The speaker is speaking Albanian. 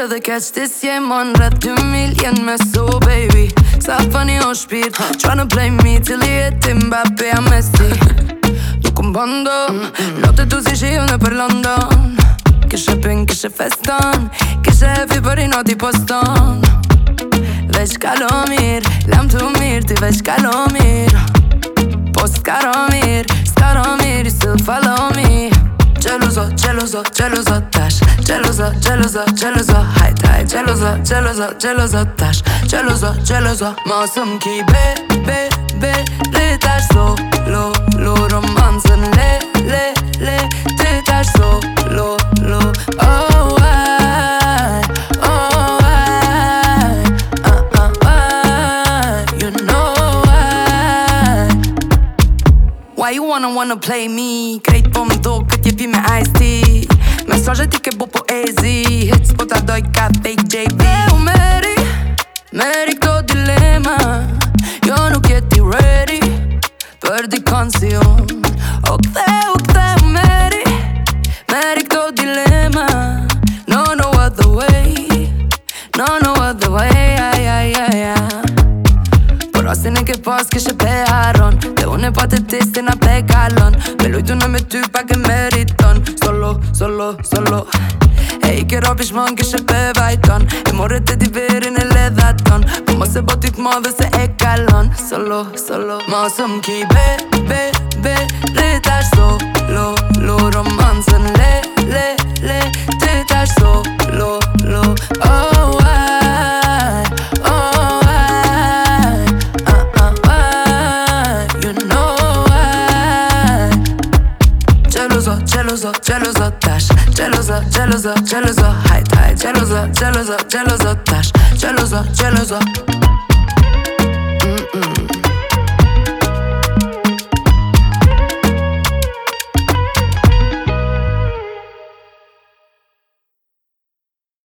mirë dhe keq Ti si e mon rrët dy miljen me so baby Sa fani o shpirt Qa në play me Cili e ti mba pëja me si Nuk më bëndo Lotë të zi shiju në për London Kishe pin, kishe feston Kishe e fi për i noti poston Veç kalomir Lam të mirë, ti veç kalomir Post Cseloza, cselozatás Cseloza, cseloza, cseloza Hajt, hajt, cseloza, cseloza, cselozatás Cseloza, cseloza Ma szom ki, be, be, be Létás, szó, ló, ló, román you wanna wanna play me Krejt po më do këtë jepi me ice tea Mesajë ti ke bo po ezi Hit spot a doj ka fake JB Dhe u meri Meri këto dilema Jo nuk jeti ready Për di kancion O këthe u këthe u meri Meri këto dilema No no other way No no other way Ay ay ay ay Por asin e ke pas kështë pe haron Dhe une pa të tiste na pe regalon Me lujtu në me ty pa ke Solo, solo, solo E i kero pishmon kështë të vajton E more të di verin e ledhaton Po mos e botit mo dhe se e kalon Solo, solo Ma së ki be, be, be Rita solo, lo, romanse Jealous, celozo dash. Celozo, jealous, celozo high tide. Jealous, celozo, dash, taş Celozo, jealous.